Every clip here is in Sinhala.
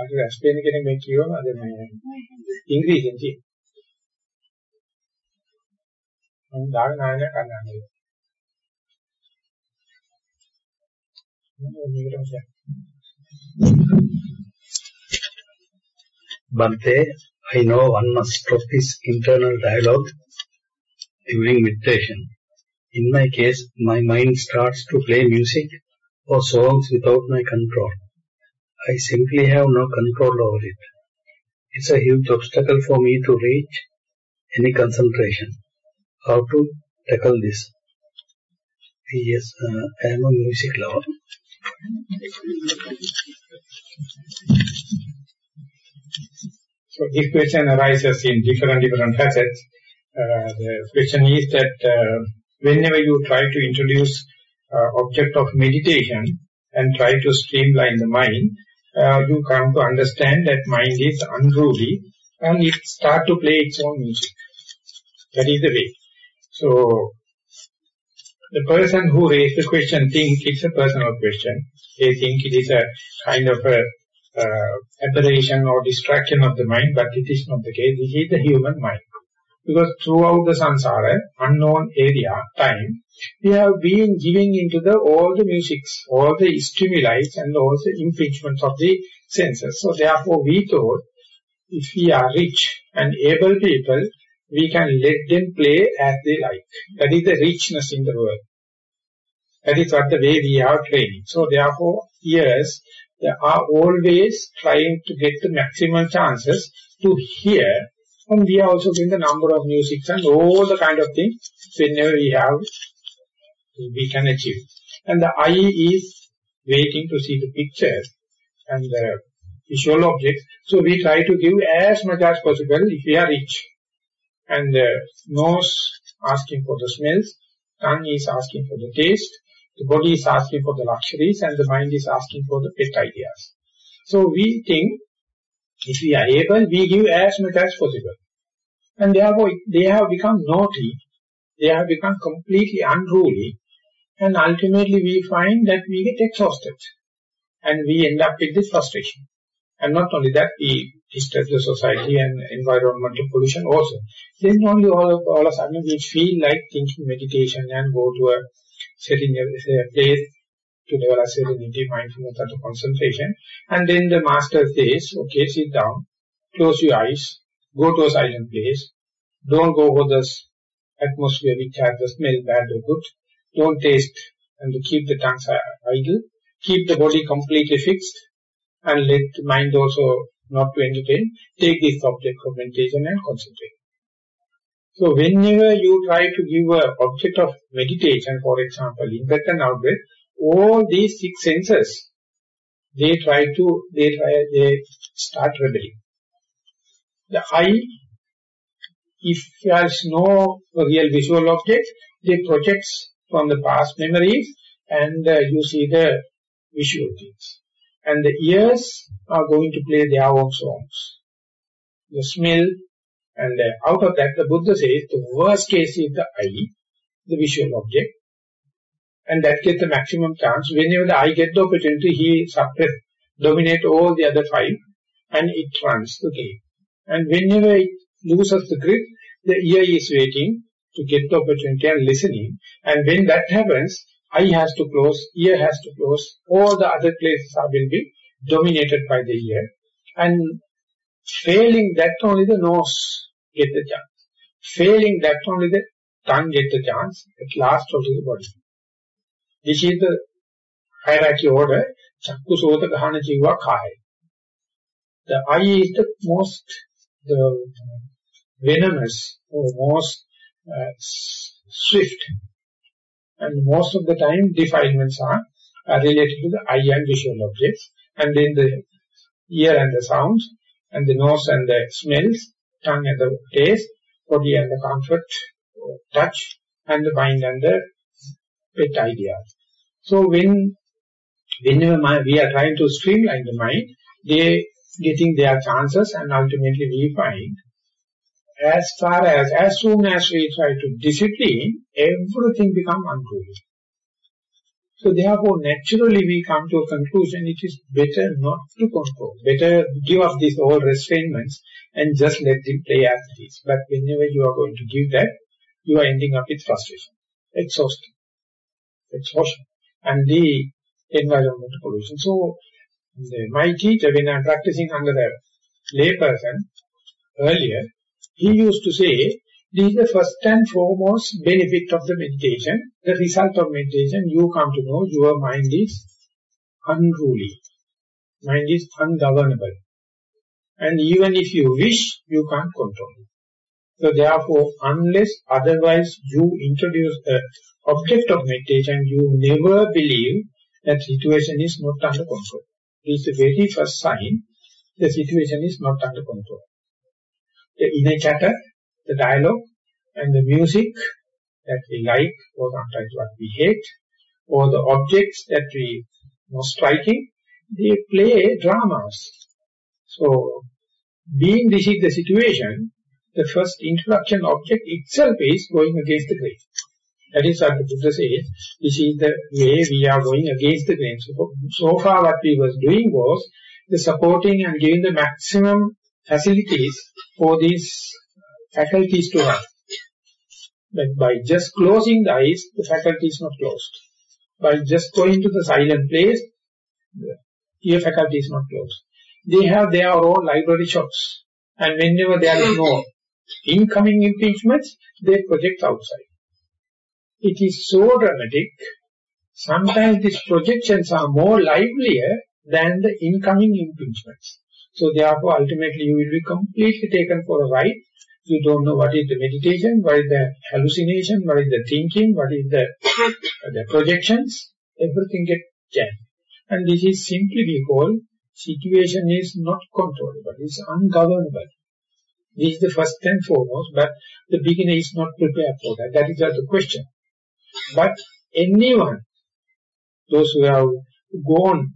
අද රැස්පෙන කෙනෙක් මේ කියවම අද මේ ඉංග්‍රීසියෙන් තියෙන. මම දාගෙන ආයෙ කන්නන්නේ. Bhante, I know one must stop this internal dialogue during meditation. In my case, my mind starts to play music or songs without my control. I simply have no control over it. It's a huge obstacle for me to reach any concentration. How to tackle this? Yes, uh, I am a music lover. So this question arises in different different facets. Uh, the question is that uh, whenever you try to introduce uh, object of meditation and try to streamline the mind, uh, you come to understand that mind is unruly and it start to play its own music. That is the way. So, the person who raised the question thinks it's a personal question. They think it is a kind of a uh, aberration or distraction of the mind, but it is not the case. This is the human mind. Because throughout the samsara, unknown area, time, we have been giving into the all the musics, all the stimuli and all the impingements of the senses. So therefore we thought, if we are rich and able people, we can let them play as they like. That is the richness in the world. That is what the way we are training. So therefore, ears they are always trying to get the maximum chances to hear and we are also doing the number of musics and all the kind of things whenever we have we can achieve. And the eye is waiting to see the pictures and the visual objects. So we try to give as much as possible if we are rich. And the nose asking for the smells, tongue is asking for the taste, the body is asking for the luxuries and the mind is asking for the pet ideas. So we think if we are able, we give as much as possible. And therefore they have become naughty, they have become completely unruly and ultimately we find that we get exhausted and we end up with this frustration. And not only that, we disturb the society and environmental pollution also. Then only all of, all of a sudden we feel like thinking meditation and go to a setting, say a place to develop serenity, mindfulness, and concentration. And then the master says, okay, sit down, close your eyes, go to a silent place, don't go for this atmosphere which has the smell bad or good, don't taste and keep the tongue idle. Keep the body completely fixed and let the mind also not to entertain. Take this object of meditation and concentrate. So whenever you try to give a object of meditation, for example, in breath and out breath, all these six senses, they try to, they try, they start rebelling. The eye, if there is no real visual object, they projects from the past memories and uh, you see the visual things. And the ears are going to play their own songs. The smell and uh, out of that the Buddha says the worst case is the eye, the visual object. And that gets the maximum chance. Whenever the eye gets the opportunity, he suppress, dominate all the other five and it runs the game. And whenever it loses the grip, the ear is waiting to get the opportunity and listening. And when that happens, eye has to close, ear has to close, all the other places are, will be dominated by the ear. And failing that only the nose get the chance. Failing that only the tongue get the chance. At last only the body. This is the hierarchy order. Chakku sota gahana jiva kaya. The eye is the most the venomous or most uh, swift. And most of the time defilements are, are related to the eye and visual objects. And then the ear and the sounds, and the nose and the smells, tongue and the taste, body and the comfort, touch, and the mind and the pet ideas. So when whenever we are trying to streamline the mind, they getting their chances and ultimately we find as far as, as soon as we try to discipline, everything become unruly. So therefore, naturally we come to a conclusion, it is better not to control. Better give up these all restraints and just let them play as it is. But whenever you are going to give that, you are ending up with frustration, exhaustion, exhaustion, and the environmental pollution. So, my teacher, when I'm practicing under a layperson earlier, he used to say, this is the first and foremost benefit of the meditation. The result of meditation, you come to know your mind is unruly. Mind is ungovernable. And even if you wish, you can't control it. So therefore, unless otherwise you introduce the object of meditation, you never believe that situation is not under control. Is the very first sign the situation is not under control. The inner chatter the dialogue and the music that we like or sometimes what we hate or the objects that we most striking, they play dramas. So, being this is the situation, the first introduction object itself is going against the grain. That is what the Buddha says, this is the way we are going against the grain. So, so far what we was doing was the supporting and giving the maximum facilities for these faculties to run. But by just closing the eyes, the faculty is not closed. By just going to the silent place, the ear faculty is not closed. They have their own library shops. And whenever there is no incoming impeachments, they project outside. It is so dramatic. Sometimes these projections are more livelier than the incoming impeachments. So therefore, ultimately you will be completely taken for a ride you don't know what is the meditation, what is the hallucination, what is the thinking, what is the, the projections, everything gets jammed. And this is simply call situation is not controllable, it's ungovernable. This is the first and foremost, but the beginner is not prepared for that. That is the question. But anyone, those who have gone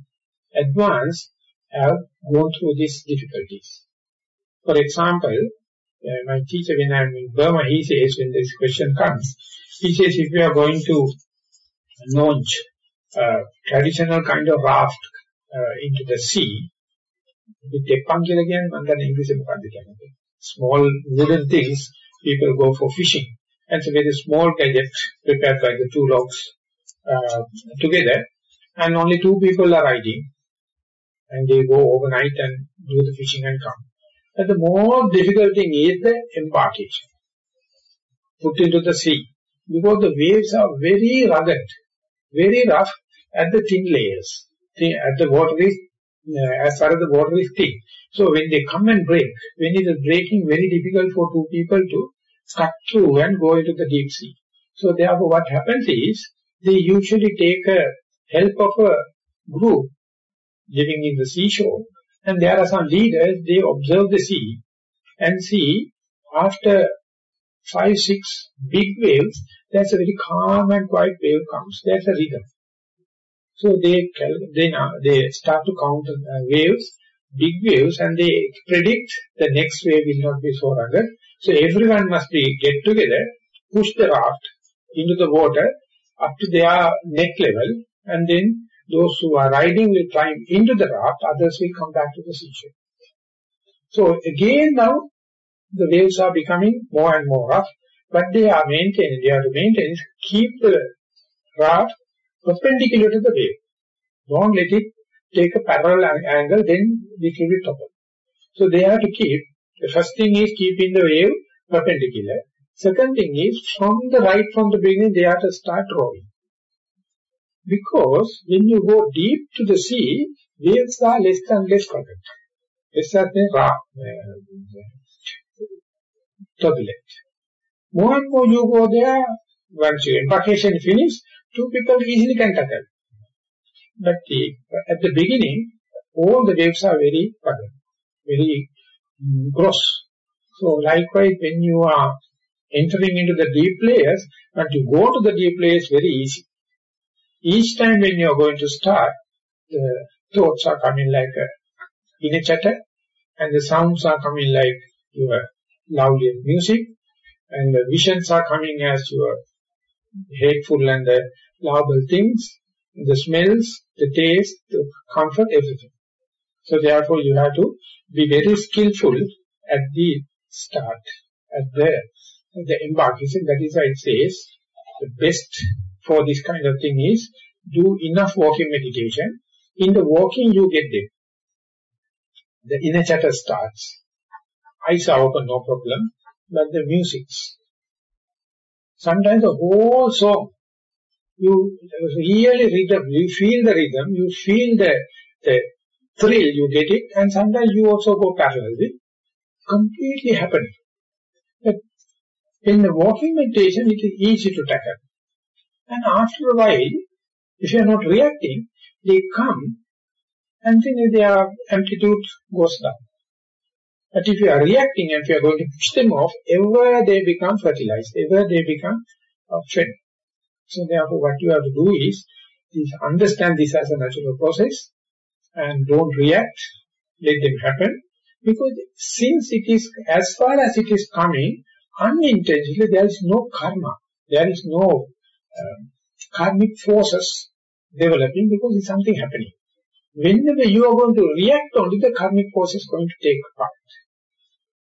advanced, have gone through these difficulties. For example, uh, my teacher when I'm in Burma, he says when this question comes, he says if we are going to launch a traditional kind of raft uh, into the sea, with Tekpan again, and then English small wooden things, people go for fishing. And it's a very small gadget prepared by the two logs uh, together, and only two people are riding, and they go overnight and do the fishing and come. But the more difficult thing is the embarkation. Put into the sea. Because the waves are very rugged, very rough at the thin layers. At the water is, uh, as far as the water is thick. So when they come and break, when it is breaking, very difficult for two people to cut through and go into the deep sea. So therefore what happens is, they usually take a help of a group living in the seashore and there are some leaders, they observe the sea and see after five, six big waves, there's a very calm and quiet wave comes. There's a rhythm. So they they they start to count uh, waves, big waves, and they predict the next wave will not be so rugged. So everyone must be get together, push the raft into the water up to their neck level, and then those who are riding will climb into the raft, others will come back to the seashore. So again now, the waves are becoming more and more rough, but they are maintained, they are to maintain, keep the raft perpendicular to the wave. Don't let it take a parallel angle, then it will be toppled. So they have to keep, the first thing is keeping the wave perpendicular. Second thing is, from the right from the beginning, they have to start rowing. Because when you go deep to the sea, waves are less and less rugged. Less and less turbulent. More and more you go there, once your embarkation finishes, two people easily can tackle. But the, at the beginning, all the waves are very very gross. So likewise, when you are entering into the deep layers, but you go to the deep layers very easy. Each time when you are going to start, the thoughts are coming like a inner chatter, and the sounds are coming like your lovely music, and the visions are coming as your hateful and the lovable things, the smells, the taste, the comfort, everything. So therefore you have to be very skillful at the start, at the, the embarkation. That is why it says the best for this kind of thing is do enough walking meditation. In the walking you get there. The inner chatter starts. Eyes are open, no problem. But the music. Sometimes the whole song, you really rhythm, you feel the rhythm, you feel the, the thrill, you get it, and sometimes you also go parallelly. Completely happening. But in the walking meditation, it is easy to tackle. And after a while, if you are not reacting, they come and then their amplitude goes down. But if you are reacting and if you are going to push them off, ever they become fertilized, ever they become uh, fed. So therefore what you have to do is, is understand this as a natural process and don't react, let them happen. Because since it is, as far as it is coming, unintentionally there is no karma, there is no um, karmic forces developing because it's something happening. Whenever you are going to react only, the karmic force is going to take part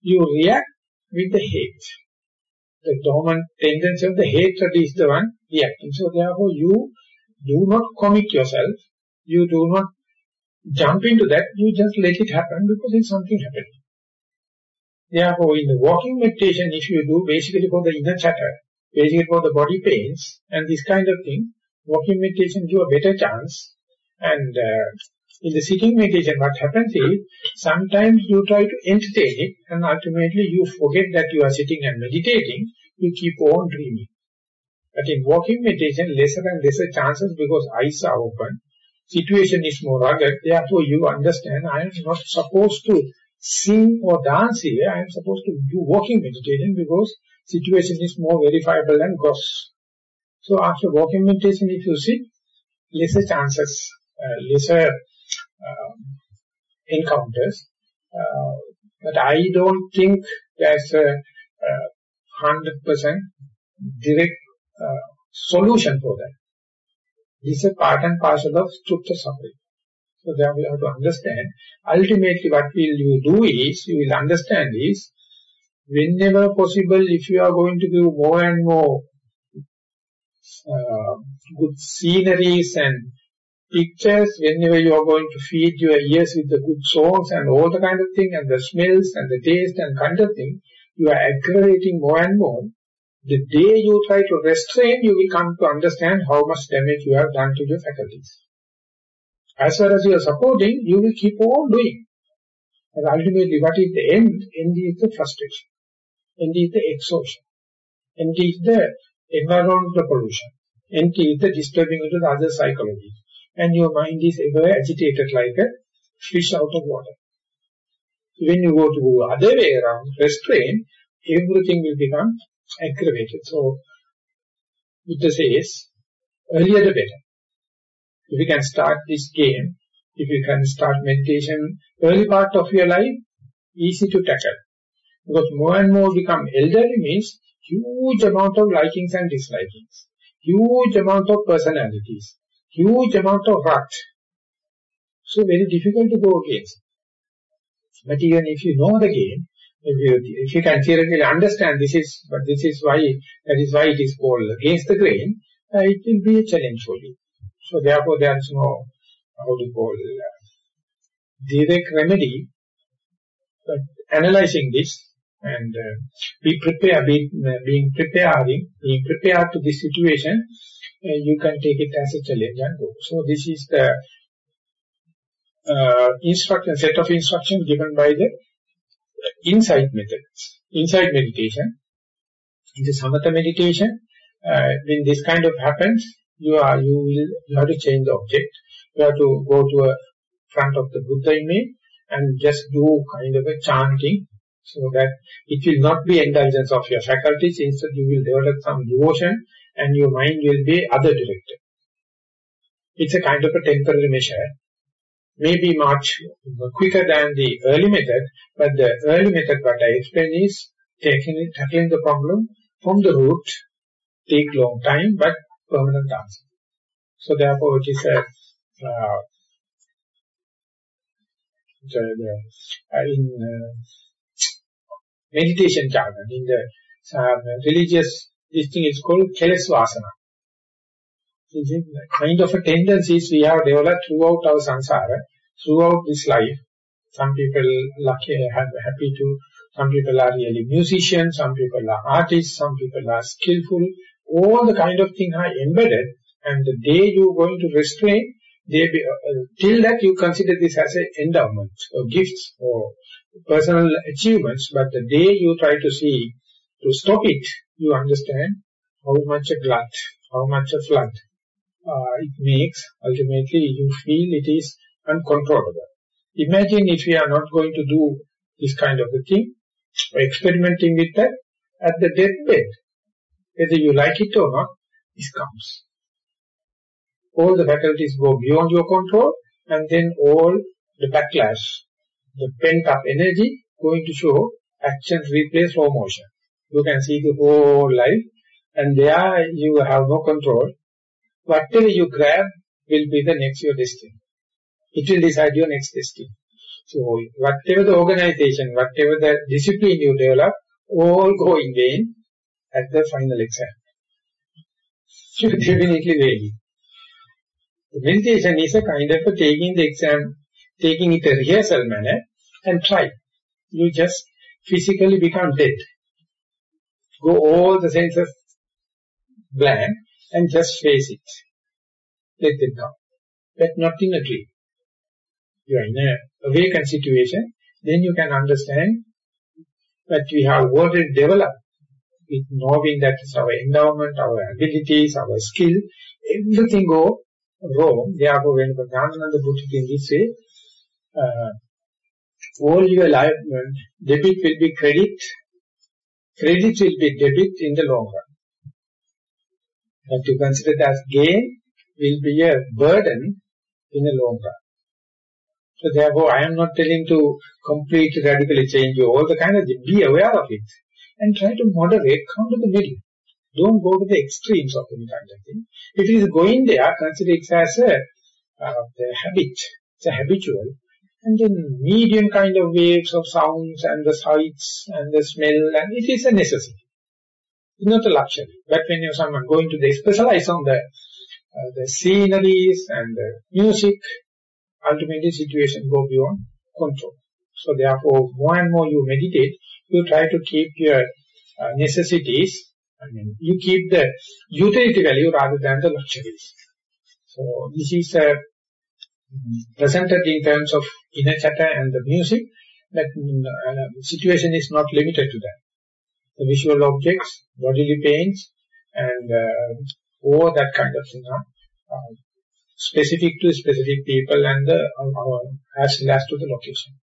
you react with the hate. The dormant tendency of the hatred is the one reacting. So therefore you do not commit yourself, you do not jump into that, you just let it happen because it's something happening. Therefore in the walking meditation, if you do basically for the inner chatter, basically for the body pains and this kind of thing, walking meditation give a better chance and uh, in the sitting meditation, what happens is, sometimes you try to entertain it, and ultimately you forget that you are sitting and meditating, you keep on dreaming. But in walking meditation, lesser and lesser chances because eyes are open, situation is more rugged, therefore you understand I am not supposed to sing or dance here, I am supposed to do walking meditation because situation is more verifiable and gross. So after walking meditation, if you sit, lesser chances, uh, lesser um, encounters. Uh, but I don't think there's a, a 100% direct uh, solution for that. This is part and parcel of Sutta suffering. So there we have to understand. Ultimately what will you do is, you will understand is, whenever possible, if you are going to do more and more uh, good sceneries and pictures, whenever you are going to feed your ears with the good songs and all the kind of thing, and the smells and the taste and kind of thing, you are aggravating more and more. The day you try to restrain, you will come to understand how much damage you have done to your faculties. As far as you are supporting, you will keep on doing. And ultimately, what is the end? End is the frustration. End is the exhaustion. End is the environmental pollution. End is the disturbing of the other psychology and your mind is ever agitated like a fish out of water. When you go to the other way around, restrain, everything will become aggravated. So, Buddha says, earlier the better. If you can start this game, if you can start meditation early part of your life, easy to tackle. Because more and more become elderly means huge amount of likings and dislikings, huge amount of personalities, huge amount of rut. So very difficult to go against. But even if you know the game, if you, if you can theoretically understand this is, but this is why, that is why it is called against the grain, uh, it will be a challenge for you. So therefore there is no, how to call, uh, direct remedy, but analyzing this and uh, be prepared, be, uh, being preparing, being prepared to this situation, uh, you can take it as a challenge and go. So this is the uh, instruction, set of instructions given by the insight method. Insight meditation. In the samatha meditation, uh, when this kind of happens, you are you will you have to change the object. You have to go to a front of the Buddha image and just do kind of a chanting so that it will not be indulgence of your faculties. Instead, you will develop some devotion and your mind will be other directed. It's a kind of a temporary measure. Maybe much quicker than the early method, but the early method what I explain is taking tackling the problem from the root, take long time, but permanent answer. So therefore it is a, uh, the, the, uh, in uh, meditation jargon, in the uh, religious, this thing is called keles vasana. Kind of a tendencies we have developed throughout our samsara, throughout this life. Some people lucky, happy to, some people are really musicians, some people are artists, some people are skillful. All the kind of things are embedded and the day you are going to restrain, they be, uh, till that you consider this as an endowment or gifts or personal achievements, but the day you try to see, to stop it, you understand how much a glut, how much a flood uh, it makes, ultimately you feel it is uncontrollable. Imagine if we are not going to do this kind of a thing, or experimenting with that, at the deathbed, whether you like it or not, this comes. All the faculties go beyond your control, and then all the backlash, the pent-up energy going to show action replay slow motion. You can see the whole life, and there you have no control, Whatever you grab will be the next your destiny. It will decide your next destiny. So whatever the organization, whatever the discipline you develop, all go in vain at the final exam. You definitely fail. The meditation is a kind of a taking the exam, taking it a rehearsal manner and try. You just physically become dead. Go all the senses blank and just face it. Let it come. But not in a dream. You are in a awakened situation, then you can understand that we have already developed with knowing that is our endowment, our abilities, our skill, everything go wrong. Therefore, when Pradhanananda put it in this way, uh, all your life, debit will be credit, credit will be debit in the long run. But to consider it as gain will be a burden in the long run. So therefore, I am not telling to completely radically change you all the kind of, be aware of it and try to moderate, come to the middle. Don't go to the extremes of any kind of thing. If it is going there, consider it as a uh, habit, it's a habitual. And then medium kind of waves of sounds and the sights and the smell, and it is a necessity. It's not a luxury. But when you someone going to the specialize on the uh, the sceneries and the music, ultimately situation go beyond control. So therefore, more and more you meditate, you try to keep your uh, necessities, I mean, you keep the utility value rather than the luxuries. So this is uh, presented in terms of inner chatter and the music, that uh, situation is not limited to that the visual objects, bodily pains, and uh, all that kind of thing are uh, specific to specific people and the, uh, as well as to the location.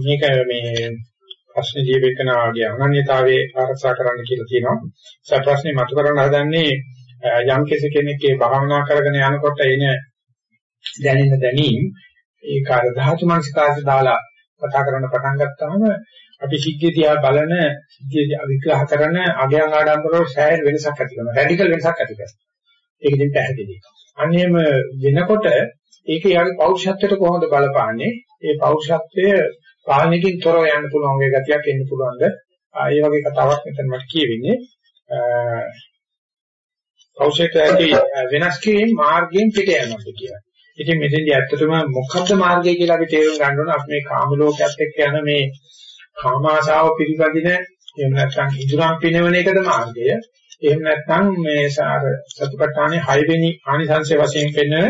මේක මේ ප්‍රශ්න දීපේකනාගේ අනන්‍යතාවයේ ආරක්ෂා කරන්න කියලා තියෙනවා. ඒ ප්‍රශ්නේ මතු කරන්න හදන්නේ යම් කෙනෙක්ගේ භාවනා කරගෙන යනකොට එන දැනෙන දැනීම් ඒක අර ධාතු මනස්කාරය දාලා කතා කරන්න පටන් ගත්තාම අපි සිද්ධිය දිහා බලන සිද්ධිය විග්‍රහ කරන අගයන් ආඩම්බරව සෑහෙන වෙනසක් ඇති කරනවා. රැඩිකල් වෙනසක් ඇති කරනවා. ඒක ඉතින් පැහැදිලි. අන්නේම වෙනකොට ඒකේ යාගේ පෞරුෂත්වයට කොහොමද බලපාන්නේ? ඒ පෞරුෂත්වය පාලනකින් තොරව යන්න පුළුවන් වගේ ගතියක් එන්න පුළුවන්ද? ඒ වගේ කතාවක් මෙතන මට කියවෙන්නේ. පෞරුෂත්වයේ වෙනස් කිරීම මාර්ගයෙන් පිට යනවා කියලා. ඉතින් මෙතෙන්දී ඇත්තටම මොකද්ද මාර්ගය කියලා අපි තේරුම් ගන්න ඕන අපි මේ කාම ලෝකයක් එක්ක යන මේ කාම ආශාව පිළිපදින එහෙම නැත්නම් ඉදුරම් පිනවන එකද මාර්ගය. එහෙම නැත්නම් මේ සාර සතිපට්ඨානේ 6 වෙනි ආනිසංශය වශයෙන් පෙන්වන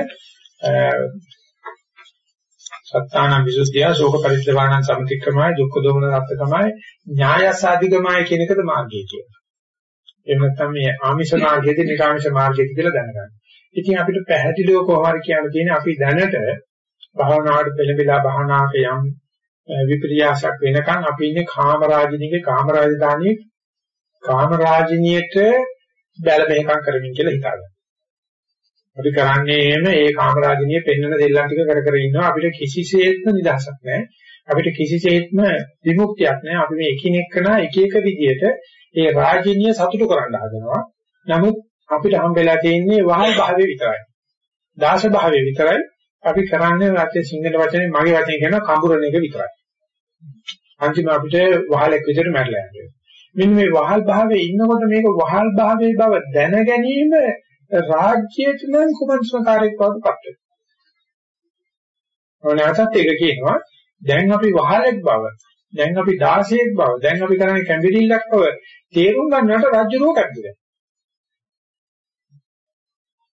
සත්තාන විසුද්ධිය ශෝක පරිද්දවාණං සම්තික්‍රමයි දුක්ඛ දෝමන රත්කමයි ඥායසාධිගමයි කියන එකද මාර්ගය කියන්නේ. එහෙම නැත්නම් මේ ආමිෂ මාර්ගයේද නිකාමිෂ මාර්ගයේද කියලා දැනගන්න. ඉතින් අපිට පැහැදිලිව කොහොමද කියන්න තියෙන්නේ අපි දැනට භාවනාවට පෙළඹිලා භාවනාවක යම් විපර්යාසයක් වෙනකන් අපි ඉන්නේ කාමරාජිනීගේ කාමරාජධානියේ කාමරාජිනියට බැල මෙහෙකම් කරමින් කියලා හිතාගන්න. අපි කරන්නේම ඒ කාමරාජිනිය පෙන්වන දෙල්ලන් ටික කර කර ඉන්නවා අපිට කිසිසේත්ම නිදහසක් නැහැ. අපිට කිසිසේත්ම විමුක්තියක් නැහැ. අපි මේ එකිනෙක කරන එක එක විදිහට ඒ රාජිනිය සතුටු කරන්න හදනවා. නමුත් අපිට හම්බෙලා තියෙන්නේ වහල් භාවයේ විතරයි. දාස භාවයේ විතරයි. අපි කරන්නේ වාචික සිංහල වචනේ මගේ වචනේ කියන කඹුරණ එක විතරයි. අන්තිම අපිට වහලෙක් විදිහට මැරලා යනවා. මෙන්න මේ වහල් භාවයේ ඉන්නකොට මේක වහල් භාවයේ බව දැන ගැනීම රාජ්‍යයට නම් කුමන්ත්‍රණකාරයෙක් වගේ පත් වෙනවා. ඕනෑමත් ඒක කියනවා දැන් අපි වහලෙක් බව දැන් අපි 16ක් බව දැන් අපි කරන්නේ කැඹිරිල්ලක් බව තේරුම් ගන්නට රාජ්‍ය රෝගයක් දෙනවා.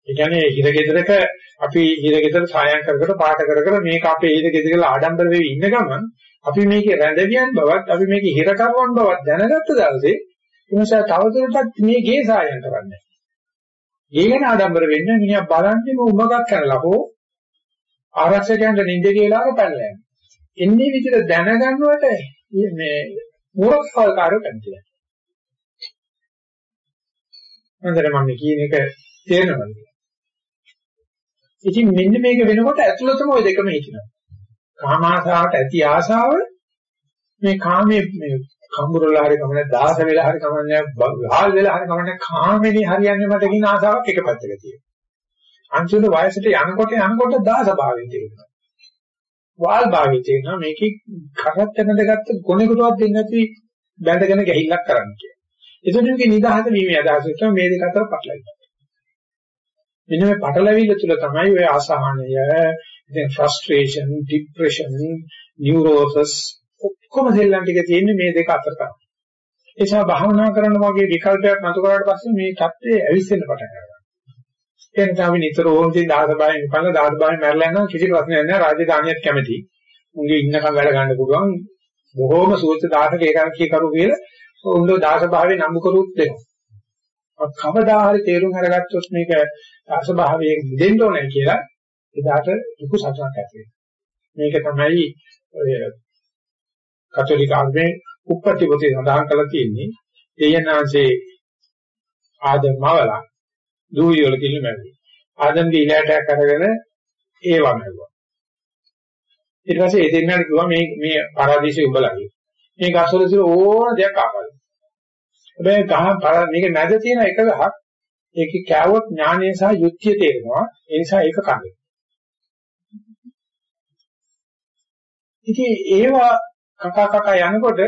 ඒ කියන්නේ හිරගෙදරක අපි හිරගෙදර සායම් කර කර පාට කර කර මේක අපේ හිරගෙදර කියලා ආඩම්බර වෙවි ඉන්න ගමන් අපි මේකේ රැඳවියන් බවත් අපි මේකේ හිරකරුවන් බවත් දැනගත්ත දවසේ එනිසා තවදුරටත් මේ ගේ සායම් කරන්නේ. ගේ ගැන ආඩම්බර වෙන්නේ මිනිහා බලන්නේ මොමගක් කරලා හෝ ආරක්ෂකයන්ට නිඳ කියලා පැනලා යනවා. එන්නේ විදිහට දැනගන්නවට මේ මූලකල්කාරය පැතිලා. මන්දර මම කියන එක තේරෙනවද? ඉතින් මෙන්න මේක වෙනකොට ඇතුළතම ওই දෙකම හිටිනවා. කාමාශාවට ඇති ආශාව මේ කාමයේ මේ කම්බුරලා හරි කමන්නේ දාස වෙලා හරි කමන්නේ වහල් වෙලා හරි කමන්නේ කාමෙනි හරියන්නේ මට කියන ආශාවක් එක පැත්තක තියෙනවා. අන්තිම වයසට යනකොට යනකොට දාස භාවයෙන් තියෙනවා. වාල් භාවයෙන් තියෙනවා මේකේ කරත් වෙනදගත්ත ගොනෙකටවත් දෙන්නේ නැති බැඳගෙන ගැහිල්ලක් කරන්න කියලා. එතකොට මේකේ නිදහස වීමේ අදහස තමයි මේ දෙක අතර පටලැවිලි. මෙන්න මේ පටලැවිල්ල තුල තමයි ඔය අසහනය, දැන් frustration, depression, neurosis ඔක්කොම දෙල්ලන් ටික තියෙන්නේ මේ දෙක අතර තමයි. ඒ නිසා භාවනා කරන වගේ විකල්පයක් නතු කරාට පස්සේ මේ தත්ත්වය ඇවිස්සෙන්න පටන් ගන්නවා. ඒ නිසා අපි නිතරම ඉතින් දහස බයෙන් ඉපන්න දහස බයෙන් මැරලා යනවා කිසි ප්‍රශ්නයක් නැහැ රාජධානියක් කැමති. උන්ගේ ඉන්නකම් වැඩ ගන්න පුළුවන් බොහෝම සූත්‍ර දාසක ඒකාංකී කරු කියලා උන්ගේ දාස භාවයේ නම්බු කරුත් දෙනවා. කවදා හරි තේරුම් අරගත්තොත් මේක අසභාවයෙන් දෙන්න ඕනේ කියලා එදාට දුක සතුටක් ඇති මේක තමයි ඔය කතෝලික ආගමේ උප්පත්ති පොතේ සඳහන් කරලා තියෙන්නේ දෙයනාසේ ආදමවලා දූවිලි වල කිල්ල මැවි. ආදම්ගේ ඉලෑටයක් අරගෙන ඒ වමරුවා. ඊට පස්සේ ඒ දෙන්නාට කිව්වා මේ මේ පරාදීසෙ උඹලගේ. මේ ගස්වල තියෙන ඕන දෙයක් ආපල්. හැබැයි ගහ මේක නැද තියෙන එක ගහක් ඒකේ කෑවොත් ඥානය සහ යුක්තිය තේරෙනවා. ඒ නිසා ඒක කන්නේ. ඉතින් ඒවා කකා කකා යනකොට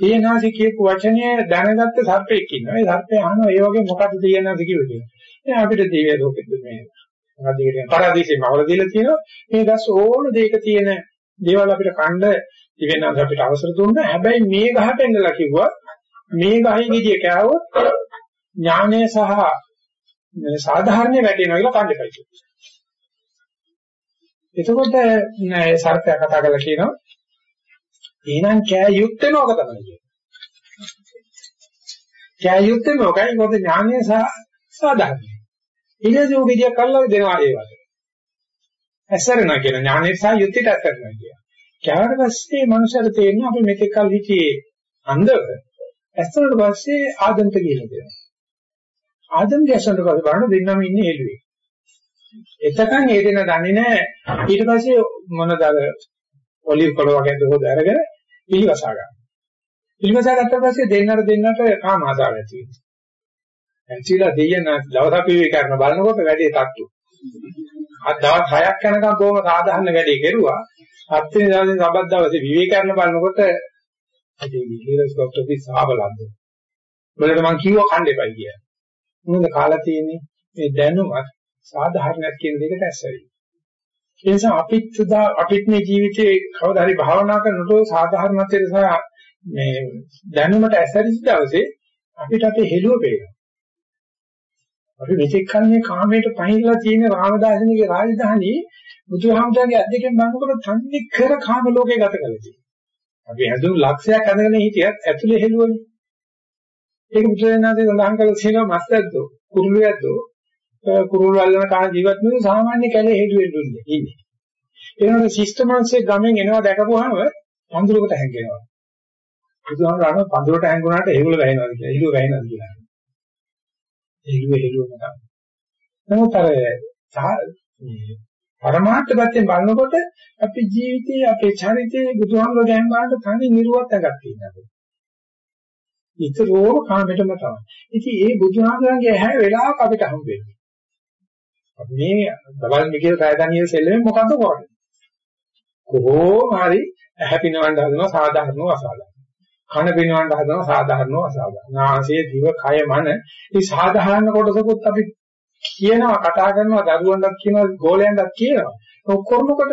තේනාසි කියපු වචනය දැනගත්ත සර්පෙක් ඉන්නවා. ඒ සර්පය අහනවා ඒ වගේ මොකද්ද තේනාසි කිව්වේ කියලා. දැන් අපිට දිව්‍ය ලෝකෙද මේ මොකද කියන්නේ පරාදීසෙම අවල දීලා තියෙනවා. මේ ගස් ඕන දෙයක තියෙන දේවල් අපිට කණ්ඩ දිවෙනාස අපිට අවසර දුන්නා. හැබැයි මේ ගහට එන්නලා කිව්වා මේ ගහින් ගිය කෑවොත් ඥානය සහ සාධාරණ වැටෙනවා කියලා කණ්ඩකයි කියනවා. එතකොට සර්පයා කතා කරලා කියනවා එහෙනම් කෑ යුක්තේ මොක තමයි කියන්නේ. කෑ යුක්තේ මොකයි මොකද ඥානය සාධාරණයි. ඊළඟ උගිය කල්ලා දෙනවා ඒ වගේ. ඇසරණ කියන ඥානය සහ යුක්තියට ඇසරණ කියන. කෑවට පස්සේ මනුස්සයර තේරෙනවා අපි මෙතෙක් කල් හිටියේ අන්ධව ඇසරණ පස්සේ ආදන්ත කියලා දෙනවා. ආදම් ගැසනට පස්සේ බලන්න දෙන්නම ඉන්නේ එළුවේ. එතකන් ඒ දෙන දන්නේ නැහැ. ඊට පස්සේ මොනද අර ඔලිව් කොළ වගේ දොහොද අරගෙන පිළිවසා ගන්න. පිළිවසා ගත්තා පස්සේ දෙන්නට දෙන්නට කාම ආසාව ඇති වෙනවා. ඇතිලා දෙයන දවසක් පිළිවෙ කරන බලනකොට වැඩේ තට්ටු. අද දවස් 6ක් යනකම් බොහොම සාධාරණ වැඩේ කෙරුවා. හත් වෙනි දවසේ සබත් දවසේ විවේක කරන බලනකොට අදී විහිරස් ડોක්ටර් කි සාබලන්ද. මොකද මං කිව්වා කන්න එපයි කියලා. මොකද කාලා තියෙන්නේ මේ දැනුමත් සාධාරණයක් කියන දෙකට ඇස්සරි. ඒ නිසා අපිත් සදා අපිත් මේ ජීවිතේ කවදා හරි භාවනා කරනකොට සාධාරණත්වයට සහ මේ දැනුමට ඇස්සරිච්ච දවසේ අපිට අපේ හෙළුව පේනවා. අපි මෙතෙක් කල මේ කාමයට පහින්ලා තියෙන රාමදාසනිගේ රාජධානී බුදුහාමුදුරන්ගේ අධ්‍යක්ෂකෙන් බලනකොට තන්නේ කර කාම ලෝකේ ගත කළා තියෙනවා. අපි හැදුණු ලක්ෂයක් අඳගෙන හිටියත් ඇතුලේ හෙළුවනේ. ඒක බුදුරජාණන්සේ සඳහන් කළ සීල මස්සද්දෝ කුරුළු යද්දෝ කුරුල් වල්ලන කන ජීවත් වෙන සාමාන්‍ය කැලේ හේතු වෙන්නේ ඉන්නේ. ඒනොට ශිෂ්ටමංශයේ ගමෙන් එනවා දැකපුවාම පඳුරකට හැංගෙනවා. බුදුහාමරණ පඳුරට හැංගුණාට ඒගොල්ලෝ වැහෙනවාද කියලා. ඒගොල්ලෝ වැහෙනවාද කියලා. ඒගොල්ලෝ ඒගොල්ලෝ තමයි. නමුත් අර මේ පරමාර්ථ පැත්තෙන් බලනකොට අපේ ජීවිතයේ අපේ චරිතයේ බුදුහාමරණ ගැන බලන්න තනි නිර්වත් එකක් තියෙනවා. ඉතරෝම කාමයටම තමයි. ඉතින් ඒ බුදුහාමරණගේ ඇහැ වෙලාවක අපිට හම්බ වෙන්නේ. අපි මේ දවල් මිකේ සායදානියේ සෙල්ලෙන්නේ මොකද්ද කරන්නේ? කොහොම හරි ඇහැ පිනවන්න හදනවා සාධාරණව අසාධාරණ. කන පිනවන්න හදනවා සාධාරණව අසාධාරණ. නාසය දිව කය මන මේ සාධාරණ කොටසකුත් අපි කියනවා කතා කරනවා දරුවන්ටත් කියනවා ගෝලයන්ටත් කියනවා. ඔක්කොමකොට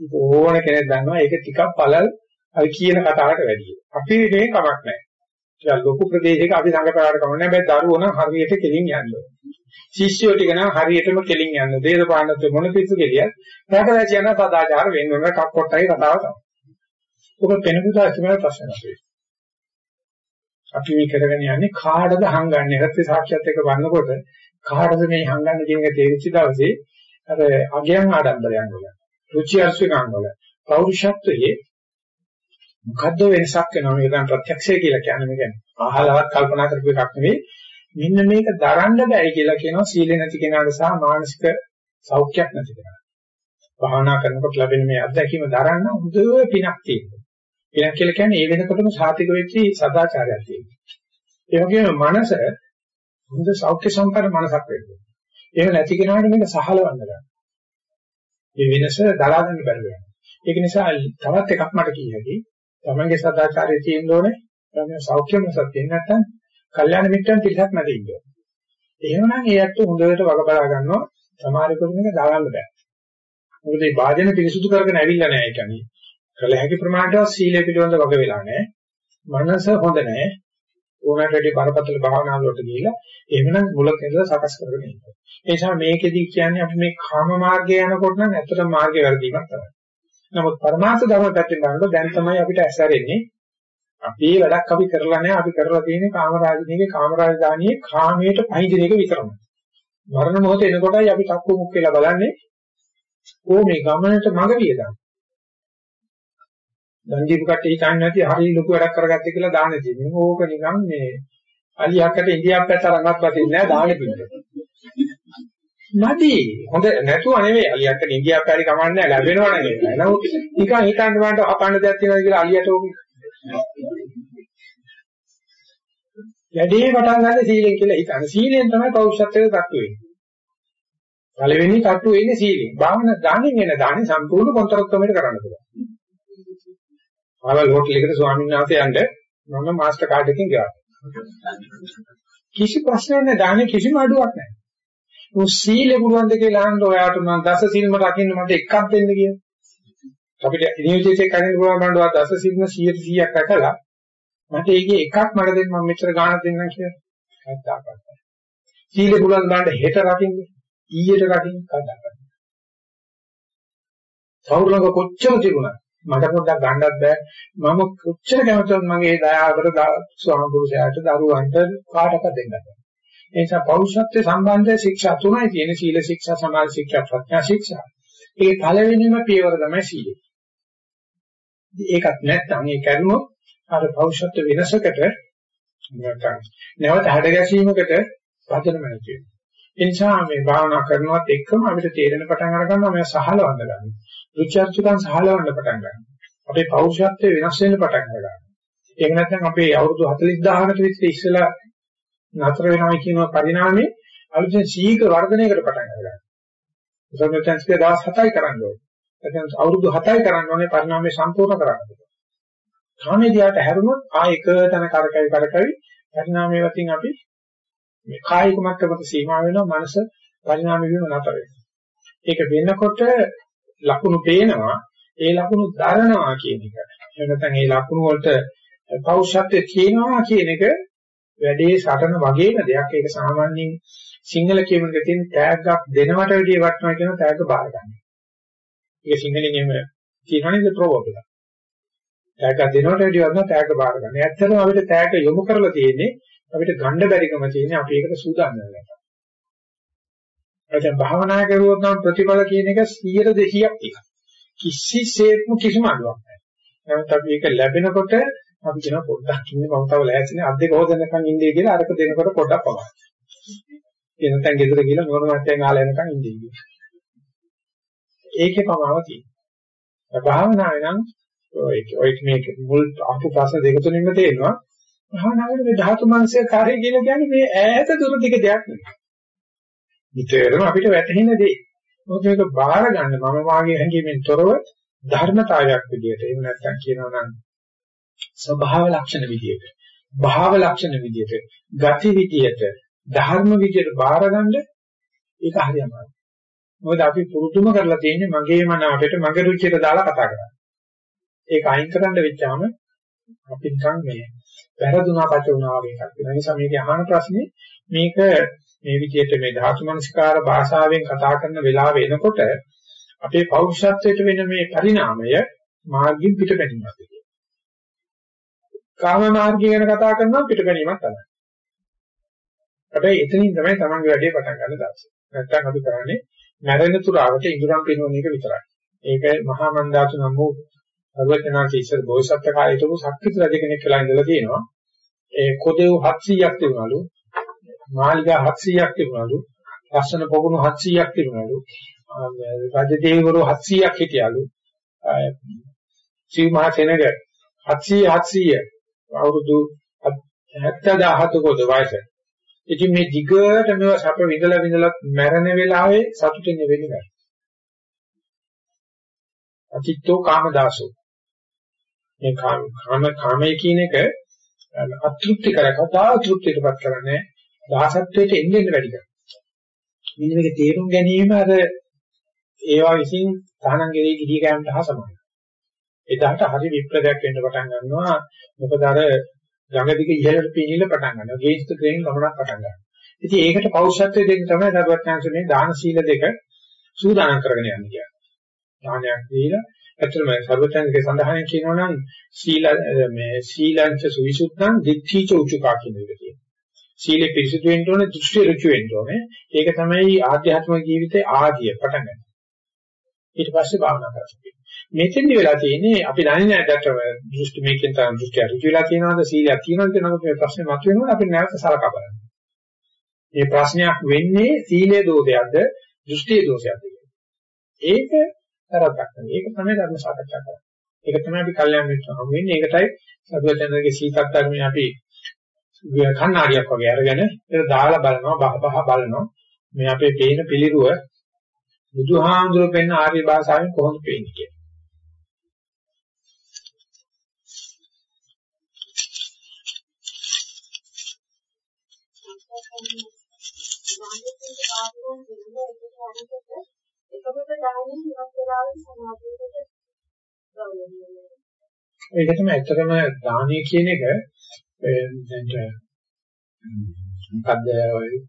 ඕන කෙනෙක් දන්නවා ඒක ටිකක් පළල් අර කියන කතාවට වැඩියි. අපි මේ කමක් නැහැ. ටිකක් ලොකු ප්‍රදේශයක අපි සංගතරාට කමක් නැහැ. හැබැයි දරුවෝ නම් හරියට කෙලින් යන්න ශිෂ්‍යයෝ ටික නම් හරියටම කෙලින් යන්න. දේශපාලනත් මොන පිස්සු කෙලියක්. රටවැසිය යන සදාචාර වෙන වෙන කක්කොට්ටයි කතාව තමයි. ඔබ පෙනුදා තමයි ප්‍රශ්න අපේ. අපි මේ කරගෙන යන්නේ කාටද හංගන්නේ? හත්ති සාක්ෂියත් එක වන්නකොට කාටද මේ හංගන්නේ කියන එක තේරිච්ච දවසේ අර අගයන් ආඩම්බරයන් වල රුචි අරුචිකම් වල පෞරුෂත්වයේ මොකද්ද වෙනසක් වෙනවා? මේක නම් ප්‍රත්‍යක්ෂය කියලා කියන්නේ. මේක අහලවත් කල්පනා කරපු එකක් නෙවෙයි. මෙන්න මේක දරන්න බැරි කියලා කියනවා සීල නැති කෙනාට සහ මානසික සෞඛ්‍යයක් නැති කෙනාට. භාවනා කරනකොට ලැබෙන මේ අත්දැකීම දරන්න හොඳ පිනක් තියෙනවා. පිනක් කියලා කියන්නේ ඒ වෙනකොටම සාතික වෙච්ච සදාචාරයක් තියෙනවා. ඒ වගේම මනස හොඳ සෞඛ්‍ය සම්පන්න මනසක් වෙන්න එහෙම නැති කෙනාට මේක සහලවන්න ගන්න. මේ වෙනස දරා ගන්න බැරි වෙනවා ඒක නිසා තවත් එකක් මට කියන්න තමන්ගේ සදාචාරය තියෙන්න ඕනේ. තමන්ගේ සෞඛ්‍යම සත්‍යෙ නැත්නම් කල්යාණ මිත්‍රන් පිටක් නැති ඉන්න. එහෙමනම් ඒ ඇත්ත හොඳට වග බලා ගන්නවා. සමහර කෙනෙක් දාගන්න බෑ. මොකද මේ වාදන පිරිසුදු කරගෙන ඇවිල්ලා නැහැ කියන්නේ. කළ හැකි ප්‍රමාණයට සීලය පිළිබඳ වග වෙලා නැහැ. මනස හොඳ නැහැ. ඕනෑමට වැඩි බරපතල භාවනාව වලට ගිහිලා එහෙමනම් මුලක ඉඳලා සකස් කරගෙන ඉන්නවා. ඒ නිසා මේකෙදි කියන්නේ අපි මේ කාම මාර්ගය යනකොට නම් ඇත්තටම මාර්ගය වැරදීමක් තමයි. නමුත් පරමාර්ථ ධර්ම පැත්තෙන් බලනකොට දැන් තමයි අපිට ඇසරෙන්නේ අපේ වැඩක් අපි කරලා නැහැ අපි කරලා තියෙන්නේ කාමරාජිනීගේ කාමරාජධානියේ කාමයට පහඳින එක විතරමයි. මරණ මොහොත එනකොටයි අපි කක්කු මුක් කියලා බලන්නේ ඕ මේ ගමනට මඟ වියදම්. දන්දීපු කට්ටිය හිතන්නේ නැති හරිය ලොකු වැඩක් කරගත්තේ කියලා දාන තියෙනවා. ඕක නිකන් මේ අලියක්කට ඉන්දියාප් පැත්ත රඟත් වටින්නේ නැහැ දාන පිට. නැති හොඳ නැතුව නෙවෙයි අලියට ඉන්දියා පැරි කමන්නේ ලැබෙනව නෙවෙයි නමුත් නිකන් හිතන්න බලන්න අපන්න දෙයක් තියෙනවා කියලා අලියට ඕක. වැඩේ පටන් ගන්න සීලෙන් කියලා හිතන සීලෙන් තමයි පෞරුෂත්වයට තට්ටු වෙන්නේ. පළවෙනි තට්ටු වෙන්නේ සීලෙන්. භාවන දානින් එන දානි සම්පූර්ණ කොන්තරක්කමකට කරන්න පුළුවන්. ආවල් හෝටලයකට ස්වාමීන් වහන්සේ යන්න මම මාස්ටර් කාඩ් එකකින් ගියා. කිසි ප්‍රශ්නයක් නැහැ. දානේ කිසිම අඩුවක් නැහැ. මො සීල පුළුවන් දෙකේ ලහන්න ඔයාට මම දස සීල්ම රකින්න මට එකක් දෙන්න කියලා. අපිට නියෝජිතේ කරන්න පුළුවන් බණ්ඩවා දස සීල්ම 100 100ක් රැකලා මට ඒකේ එකක් මට දෙන්න මම මෙච්චර ගාණක් දෙන්නම් කියලා. කද්දාකත්. සීල පුළුවන් බණ්ඩ හෙට රකින්න ඊයට රකින්න කද්දාකත්. සෞරලක කොච්චර තිබුණා මට පොඩ්ඩක් ගන්නත් බෑ මම කොච්චර කැමතිද මගේ දයාවකට ස්වාම පුරුෂයාට දරුවන්ට කාටවත් දෙන්න බෑ ඒ නිසා පෞරුෂත්වයේ සම්බන්ධ ශික්ෂා තුනයි තියෙන සීල ශික්ෂා සමාධි ශික්ෂා ප්‍රඥා ශික්ෂා. ඒ පළවෙනිම පියවර තමයි සීලය. ඒකත් නැත්නම් ඒ කරුණොත් අර පෞරුෂත්ව වෙනසකට නැත්නම් නැවත හැඩ ගැසීමකට පදනම නැති වෙනවා. ඒ නිසා මේ භාවනා කරනවත් එක්කම අපිට තේරෙන පටන් අර ගන්නවා මේ සහලවන්න ගන්න. රුචර්චුකන් සහලවන්න පටන් ගන්නවා. අපේ පෞරුෂත්වය වෙනස් වෙන්න පටන් ගන්නවා. ඒක නැත්නම් අපේ අවුරුදු 40000කට විතර ඉස්සෙල්ලා නතර වෙනවා කියන පරිණාමයේ අලුතෙන් ශීඝ්‍ර වර්ධනයකට පටන් ගන්නවා. උසමෙතන්ස්කේ දවස් 7යි කරන්න ඕනේ. එතන අවුරුදු 7යි කරන්න ඕනේ පරිණාමය සම්පූර්ණ කරන්න. කාමේදියාට හැරුණොත් ආ එක තැන කරකැවි කරකැවි පරිණාමයේ වතින් අපි මේ කායික මට්ටමට සීමා වෙනවා මනස පරිණාම වීම නතර වෙනවා. ඒක වෙනකොට ලකුණු පේනවා ඒ ලකුණු දරනවා කියන එක. එහෙම නැත්නම් ඒ ලකුණු වලට පෞෂත්වයේ තියෙනවා කියන එක වැඩේ සටන වගේම දෙයක් ඒක සාමාන්‍යයෙන් සිංහල කියමනක තියෙන ටැග්ගක් දෙනවට වැඩිය වටනවා කියන ටැග්ග බාර ගන්න. ඒක සිංහලෙන් එහෙම කියනවනේ ප්‍රෝවබ් එක. ටැග්ගක් දෙනවට වැඩිය වටනවා ටැග්ග බාර ගන්න. ඇත්තටම අපිට ටැග්ග යොමු කරලා තියෙන්නේ අපිට ගන්න බැරිකම තියෙන්නේ අපි ඒකට සූදානම් වෙලා. ඒ භාවනා කරුවොත් නම් ප්‍රතිඵල කියන එක 100 200ක් තියෙනවා. කිසිසේත්ම කිසිම අඩුවක් නැහැ. නමුත් අපි ඒක ලැබෙනකොට අපි කියන පොඩ්ඩක් ඉන්නේ මම තව ලෑස්තිනේ අත් දෙක හොදනකන් ඉන්නේ කියලා අරක දෙනකොට පොඩ්ඩක් පමණයි. ඒ නැත්නම් ගෙදර ගිහලා නෝන මහත්තයන් ආලා එනකන් ඉන්නේ කියලා. ඒකේ පමාව තියෙනවා. භාවනාවේ නම් ඔය මේ මුල් අහපු ප්‍රශ්න දෙක තුනින්ම තේරෙනවා. භාවනාවේ මේ ධාතු මනසේ කාර්යය කියලා කියන්නේ මේ ඈත දුර දිග දෙයක් නෙවෙයි. නිතරම අපිට වැටහෙන දේ. මොකද මේක බාර ගන්න මම වාගේ හැඟීමෙන් තොරව ධර්මතාවයක් විදියට එහෙම නැත්නම් කියනවා නම් ස්වභාව ලක්ෂණ විදියට භාව ලක්ෂණ විදියට ගති විදියට ධර්ම විදියට බාරගන්න ඒක හරි අමාරුයි. මොකද අපි පුරුදුම කරලා තියෙන්නේ මගේ මන අපිට මගේ රුචියට දාලා කතා කරන්නේ. ඒක අයින් කරන්න වෙච්චාම අපි නිකන් මේ වැරදුනා පච වුණා වගේ එකක්. ඒ නිසා මේක අහන ප්‍රශ්නේ මේක මේ විදිහට මේ ධාතු මනස්කාර භාෂාවෙන් කතා කරන වෙලාව එනකොට අපේ පෞරුෂත්වයට වෙන මේ පරිණාමය මාර්ගින් පිටපැනීමක් කියලා. කාම මාර්ගය ගැන කතා කරනවා පිටපැනීමක් තමයි. හැබැයි එතනින් තමයි තමන්ගේ වැඩේ පටන් ගන්න දවසේ. නැත්තම් අපි කරන්නේ මැරෙන තුරාවට ඉඳුරම් පිනවන එක විතරයි. ඒක මහා මන්දාතු නම් වූ අරවචනාති ඉස්සර බෝසත් කාලේ තිබු ශක්තිත රජ කෙනෙක් කියලා ඉඳලා තියෙනවා. ඒ කොදෙව් 700ක් තිබුණලු. මාලිගා 700ක් තිබුණලු. ලස්සන පොකුණු 700ක් තිබුණලු. රජදේවරු 700ක් හිටියලු. ශ්‍රී මහා සෙනග 700 700 අවුරුදු 70000 කොට වයස. ඉතින් මේ දිගට මේව සැප විඳලා විඳලා මැරෙන වෙලාවේ සතුටින් වෙන්නේ නැහැ. අතිත්තෝ කාමදාසෝ. මේ කාම කාමයේ කියන එක අතෘප්ති කරකතා තෘප්තියටපත් කරන්නේ දාසත්වයට එන්නේ වැඩි කරනවා. මෙන්න මේක තේරුම් ගැනීම අර ඒවා විසින් තහනම් ගෙරේ ගිහිය ගෑමට හා සමානයි. එදාට හරි විප්ලවයක් වෙන්න පටන් ගන්නවා. මොකද අර ගඟ දිග ඉහළට පීනිල පටන් ගන්නවා. ගේස්ත ක්‍රේන් ගමනක් පටන් ගන්නවා. ඉතින් ඒකට පෞරුෂත්වයේ දෙන්න තමයි දරුවත්ඥාන්සේ මේ දාන සීල දෙක සූදානම් කරගෙන යන්නේ කියන්නේ. දානයක් දීලා ඇත්තටම සර්වඥාන්ගේ සඳහන් කියනවා නම් සීල මේ සීලංච සුවිසුද්ධං දිට්ඨිච උචුකා කියන එක කියනවා. සීලෙ පිරිසිදු වෙන්න ඕනේ, දෘෂ්ටි ඍචු වෙන්න ඕනේ. ඒක තමයි ආධ්‍යාත්මික ජීවිතයේ ආදිය පටන් ගන්න. ඊට පස්සේ භාවනා කරන්නේ. මෙතෙන්දි වෙලා තියෙන්නේ අපි දන්නේ නැහැ දැක්කම දෘෂ්ටි මේකෙන් තමයි දෘෂ්ටි අරුචි වෙලා තියෙනවද සීලයක් තියෙනවද කියන මේ ප්‍රශ්නේ මතුවෙනවා අපි නැවත සලකා බලන්න. මේ ප්‍රශ්නයක් වෙන්නේ සීලේ දෝෂයක්ද දෘෂ්ටි දෝෂයක්ද ඒක තරක් නෙවෙයි. ඒක තමයි ධර්ම සාකච්ඡා කරන්නේ. ඒක තමයි අපි කල්යම් මිත්‍ර හමු වෙන්නේ. ඒකටයි සරුවචනගේ සීතත් ධර්මයේ අපි කණ්ණාඩියක් වගේ අරගෙන ඒක දාලා බලනවා බහ බහ බලනවා. මේ අපේ පේන පිළිරුව බුදුහාමුදුරුවෝ පෙන්න ආර්ය භාෂාවෙන් කොහොමද පේන්නේ කියලා. එතකොට දානෙ ඉවත් වෙලාවෙ සමාධියකට ඒක තමයි ඇත්තටම දානීය කියන එක මොකද්ද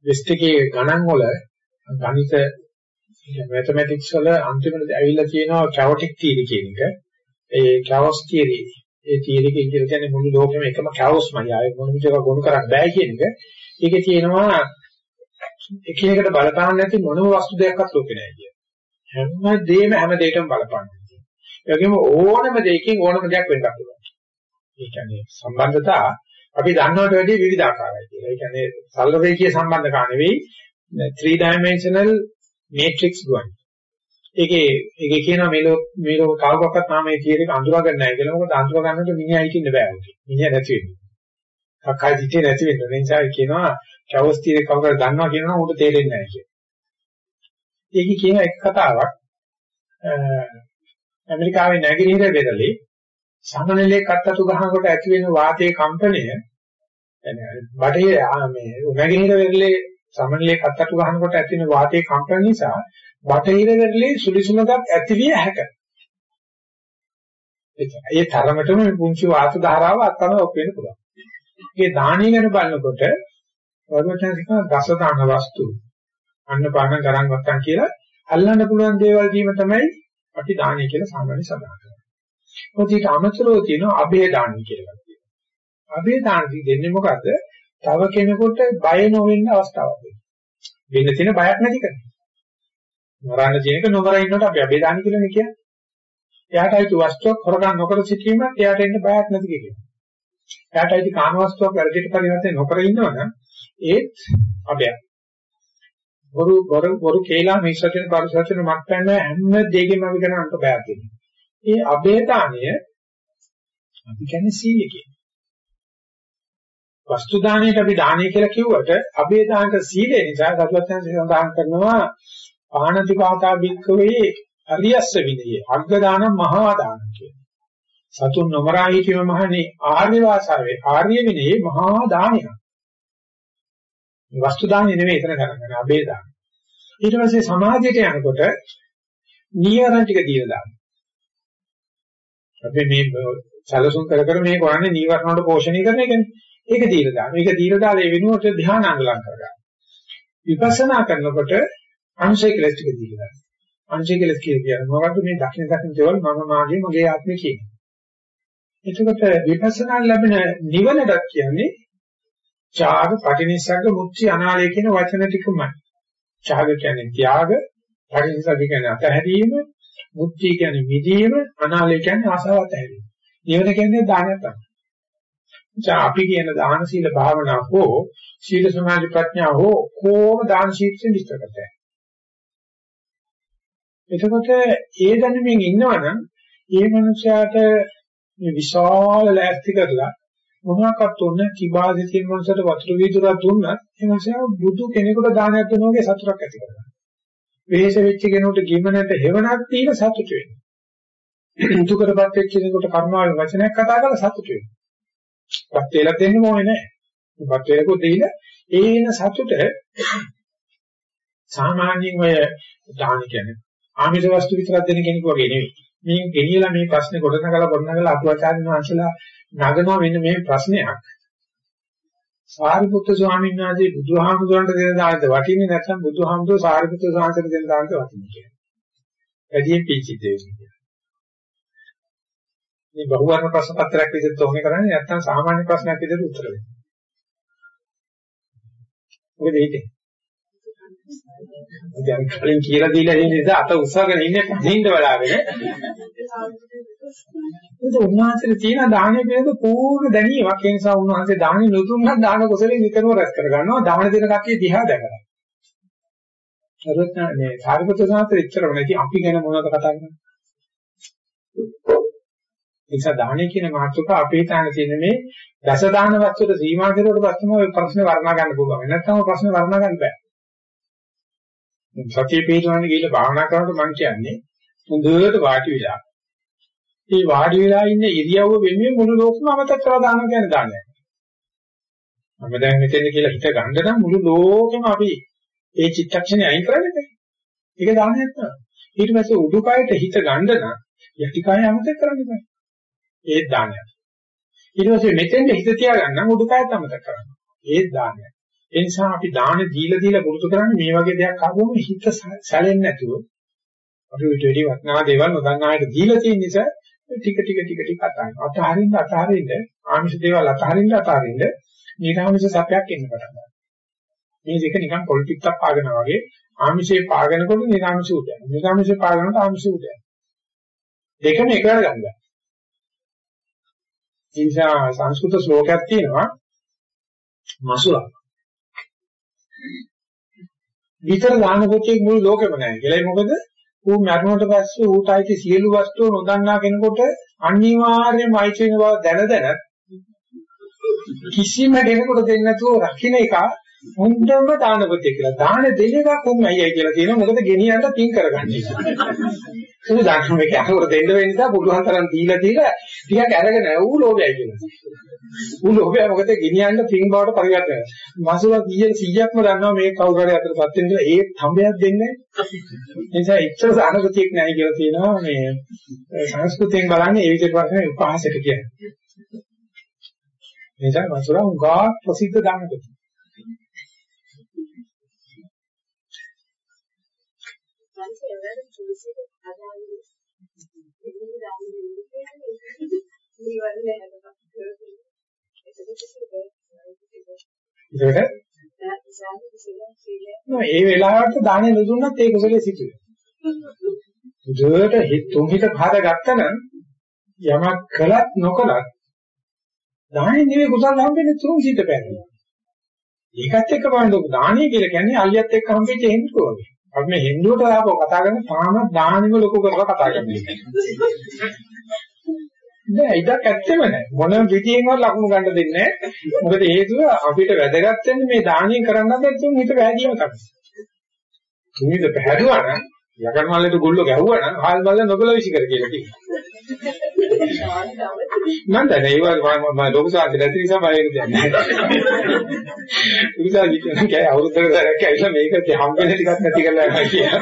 වෙස්ට් එකේ ගණන් වල ගණිත මැතමැටික්ස් වල අන්තිමට ඇවිල්ලා තියෙනවා කැවොටික් තියරි කියන එක. ඒ කැවොස් තියරි ඒ තියරි එක කියන්නේ මුළු ලෝකෙම එකම කැවොස්මයි. ආයෙ මොන විදිහක ගොනු කරන්න බෑ කියන එක. ඒකේ තියෙනවා එකිනෙකට බලපාන්න නැති මොනම වස්තු දෙයක්වත් ලෝකේ නැහැ කිය. හැම දෙයක්ම හැම දෙයකම බලපාන්නේ. ඒ වගේම ඕනම දෙයකින් ඕනම දෙයක් වෙන්නත් පුළුවන්. ඒ කියන්නේ සම්බන්ධතා අපි දන්නවට වැඩිය විවිධාකාරයි කියලා. ඒ කියන්නේ සරල රේඛීය සම්බන්ධකා නෙවෙයි 3 dimensional matrix ගුවන්. ඒකේ ඒකේ කියනවා මේ ලෝක මේ ලෝක කවකක්වත් තාම මේ කියන එක අඳුරගන්න නැහැ කියලා. මොකද අඳුර ගන්නකොට මිනිහා හිටින්න බෑ. මිනිහා නැති වෙන්නේ. කක්කයි දිත්තේ නැති වෙන්නේ. ඒ නිසා කියනවා කවස් තියෙන කවුරුහරි දන්නවා කියනවා උන්ට තේරෙන්නේ නැහැ කියලා. ඒකේ කියන එක කතාවක් ඇමරිකාවේ නැගෙනහිර වෙරළේ සමනලේ කත්තතු ගහනකොට ඇති වෙන වාතයේ කම්පනය බටේ මේ නැගෙනහිර වෙරළේ සමනලේ කත්තතු ගහනකොට ඇති වෙන වාතයේ කම්පන නිසා බටහිර වෙරළේ සුලිසුමක් ඇතිවිය හැකියි. ඒ තරමටම පුංචි වාත ධාරාව අත්තම ඔප් වෙන්න පුළුවන්. ඒ දාණය ගැන බලනකොට වර්වචනික දස දාන වස්තු අන්න පාන ගණන් වත්තන් කියලා අල්ලන්න පුළුවන් දේවල් දීම තමයි අපි දානය කියලා සාමාන්‍ය සඳහන් කරන්නේ. මොකද ඊට අමතරව තියෙනවා අබේ දානි කියලා කියනවා. අබේ දානි දෙන්නේ මොකද්ද? තව කෙනෙකුට බය නොවෙන්න අවස්ථාවක් දෙන්න. වෙන්න තියෙන බයක් නැති කරන. මරන්න තියෙනක නොමර ඉන්නකොට අපි අබේ දාන කියලානේ කියන්නේ. එයාට අයිති වස්තුවක් හොරගන්න නොකර සිටීමත් එයාට එන්න බයක් නැති කියනවා. එයාට අයිති කාම වස්තුවක් වැඩිට පරිවර්තන නොකර ඉන්නවනම් ඒත් අබයක්. බොරු බොරු බොරු කේලා මිශ්‍රයෙන් පරිසරයෙන් මත්පැන්න හැම දෙයකින්ම අපි කරන අන්ත බයක් දෙනවා. ඒ අබේ දාණය අපි කියන්නේ සීල කියන. වස්තු දාණයට අපි දාණය කියලා කිව්වට අබේ දානක සීලේ නිසා සතුටෙන් සඳහන් කරනවා පාණති පාතා බික්කවේ අරියස්ස විනයේ අග්ග දාන මහා දාන කියන. සතුන් නොමරා හිටීම මහණේ ආර්ය වාසාවේ ආර්ය විනයේ මහා දානයක්. වස්තු දාන්නේ නෙවෙයි එතන කරන්නේ අබේ දාන. ඊට පස්සේ සමාධියට යනකොට නීවරණ ටික දීලා දානවා. අපි මේ සැලසුම් කර කර මේ කරන්නේ නීවරණ වල පෝෂණය කරන එකනේ. ඒක දීලා දානවා. ඒක දීලා දාලා ඒ වෙනුවට ධ්‍යානාංග ලං කරගන්න. විපස්සනා කරනකොට අංශය කෙලස් ටික දීලා දානවා. අංශය කෙලස් කියන්නේ මොකද්ද මේ දක්ෂින දක්ෂින දේවල් මම මාගේ මගේ ආත්මය කියන්නේ. එතකොට විපස්සනා ලැබෙන නිවනට කියන්නේ ඡාග පටිනිස්සග්ග මුක්ති අනාලය කියන වචන ටිකමයි. ඡාග කියන්නේ ත්‍යාග, පටිනිස්සග්ග කියන්නේ අතහැරීම, මුක්ති කියන්නේ මිදීම, අනාලය කියන්නේ ආසාව අතහැරීම. නිවන කියන්නේ දානය තමයි. දැන් අපි කියන දාන සීල භාවනා හෝ සීල සමාධි ප්‍රඥා හෝ කොහොම දාන ශීක්ෂණ විස්තර කරතේ. එතකොට ඒ දැනුමින් ඉන්නවනම් ඒ මනුස්සයාට මේ විශාල ලෑස්ති කරලා මොනවාක්වත් උන්න කිබාදේ තියෙන මනුස්සයට වතුර වීදුරක් දුන්නත් ඒ මනුස්සයා බුදු කෙනෙකුට දානයක් දෙනවා වගේ සතුටක් ඇති කරගන්නවා. වෙහෙස වෙච්ච කෙනෙකුට ගිමනට හෙවණක් තියෙන සතුට වෙනවා. දුකටපත් වෙච්ච කෙනෙකුට කර්මාවේ වචනයක් කතා කරලා සතුට වෙනවා. පත් වේලා දෙන්න ඕනේ නැහැ. පත් වේලකුත් දීලා ඒන සතුට සාමාන්‍යයෙන් ඔය දාන කියන්නේ ආමිෂ වස්තු විතරක් දෙන කෙනෙකු වගේ නෙවෙයි. මේ ගෙනියලා මේ ප්‍රශ්නේ ගොඩනගලා ගොඩනගලා අතුවාචාර්ය වහන්සේලා නගනවා මෙන්න මේ ප්‍රශ්නයක්. සාරිපුත්‍ර ස්වාමීන් වහන්සේ බුදුහාමුදුරන්ට දෙන දානද වටින්නේ නැත්නම් බුදුහාමුදුර සාරිපුත්‍ර ස්වාමීන්ට දෙන දානද වටින්නේ කියලා. වැඩියෙන් පිචිත් දෙන්නේ. මේ බහුවර්ණ ප්‍රශ්න පත්‍රයක් විදිහට තෝරන්නේ කරන්නේ නැත්නම් සාමාන්‍ය ප්‍රශ්නයක් විදිහට උත්තර දෙන්නේ. මොකද ඒකේ? දැන් කලින් කියලා දීලා ඉන්න නිසා අත උස්සගෙන ඉන්නේ පදින්න බලාගෙන. ඒක උන්වහන්සේ තියෙන දාහනේ පිළිබඳ පූර්ණ දැනීමක් ඒ නිසා උන්වහන්සේ දාහනේ නුතුන්වත් දාන කුසලෙ විතරව රැස් කරගන්නවා දාන දෙන කට්ටිය දිහා දැකලා. සරත්නේ සාරිපුත්‍ර සාන්තර ඉච්චරම නැති අපි ගැන මොනවද කතා කරන්නේ? නිසා දාහනේ කියන මාතෘකාව අපේ තාන තියෙන මේ දස දාන වස්තුවට සීමා කෙරුවට පස්සම ඔය ප්‍රශ්නේ වර්ණා ගන්න පුළුවන්. නැත්නම් ඔය ප්‍රශ්නේ වර්ණා ගන්න බෑ. සතිය පිටවන්නේ ගිහලා භාවනා කරනකොට මම කියන්නේ හොඳට වාඩි වෙලා. මේ වාඩි වෙලා ඉන්න ඉරියව්ව වෙනුවෙන් මුළු ලෝකෙම අමතක කරලා දානවා කියන්නේ දානයක්. මම දැන් මෙතෙන් කියලා හිත ගන්න නම් මුළු ලෝකෙම අපි ඒ චිත්තක්ෂණය අයින් කරන්නේ නැහැ. ඒක දානයක් තමයි. ඊට පස්සේ උඩුකයට හිත ගන්න නම් යටිකය අමතක කරන්න බෑ. ඒත් දානයක්. ඊට පස්සේ මෙතෙන් හිත තියාගන්න නම් උඩුකයත් අමතක කරන්න. ඒත් දානයක්. ඒ නිසා අපි දාන දීලා දීලා පුරුදු කරන්නේ මේ වගේ දෙයක් ආවම හිත සැලෙන්නේ නැතුව. අපි විට වැඩි වටනා දේවල් නොදන්නායට දීලා තියෙන නිසා ටික ටික ටික ටික අතහරින්න අතහරින්න අතහරින්න ආමිෂ දේවල් අතහරින්න අතහරින්න නිරාමිෂ සත්‍යයක් එන්න පටන් ගන්නවා. මේ දෙක නිකන් පොලිටික්ස් පාගන වගේ ආමිෂේ පාගනකොට නිරාමිෂ උදයන් නිරාමිෂේ පාගනකොට ආමිෂ උදයන් දෙකම එකවර ගන්න බෑ ඒ නිසා සංස්කෘත ශ්ලෝකයක් තියෙනවා. මසුරක්. විතර දාන කොටේ මුළු ලෝකෙම නැහැ කියලා. මොකද ඌ මරණයට පස්සේ ඌට ඇති සියලු වස්තු නොදන්නා කෙනෙකුට අනිවාර්යයෙන්ම අයිති වෙන බව දැන දැන කිසිම කෙනෙකුට දෙන්නේ නැතුව රකින්න එක හොඳම දානපතිය කියලා. දාන දෙන එක කොම් අයියයි කියලා කියනවා. මොකද ගෙනියන්න තින් කරගන්නේ. ඒක දාන මේක අහවර දෙන්න වෙන නිසා පුළුවන් තරම් දීලා දීලා ටිකක් අරගෙන ඌ ලෝභයයි කියලා. ඌ ලෝභය මොකද ගෙනියන්න තින් බවට පරිවර්තනය. මාසුවක් 100ක්ම දන්නවා මේ කවුරු හරි අතරපත් වෙන කියලා ඒ සම්බයක් දෙන්නේ නැහැ. ඒ නිසා එච්චර දානපතියක් නැහැ කියලා කියනවා මේ සංස්කෘතියෙන් බලන්නේ ඒ විදිහට වශයෙන් උපහාසයට කියන්නේ. නිසා මසුරා උගා ප්‍රසිද්ධ දානපතිය. ඒ වෙලාවට දානේ නුදුන්නත් ඒ කුසලයේ සිදුවේ. දුරට හිත තුන් හිත පහර ගත්තනම් යමක් කළත් නොකළත් දාහනේ නෙවෙයි කුසල හම්බෙන්නේ තුන් සිත පැහැදිලි. ඒකත් එක්ක බලන්න දාහනේ කියලා කියන්නේ අලියත් එක්ක හම්බෙච්ච හෙන්දුව වගේ. අපි මේ හෙන්දුවට ආපහු කතා කරන තාම දාහනෙම ලොකු කරලා කතා කරන්නේ. නෑ ඉතක් ඇත්තෙම නෑ. මොන පිටියෙන්වත් ලකුණු ගන්න දෙන්නේ නෑ. මොකද හේතුව අපිට වැදගත් වෙන්නේ මේ දානිය කරන්න බැරිතුන් හිත වැදීම තමයි. තුනිද පැහැදුවා නම් යකඩ මල්ලේට ගුල්ල ගැහුවා නම් හාල් මල්ල නොබල විසි කර කියලා කියනවා මම දැන් ඒ වගේ මම ලොකු සාන්ති නැති නිසා බය වෙන්නේ නැහැ. උදා කිව්වා කෑ අවුරුද්දකට දැක්ක ඇවිල්ලා මේක හම්බෙන්න ටිකක් නැති කරලා යනවා කියලා.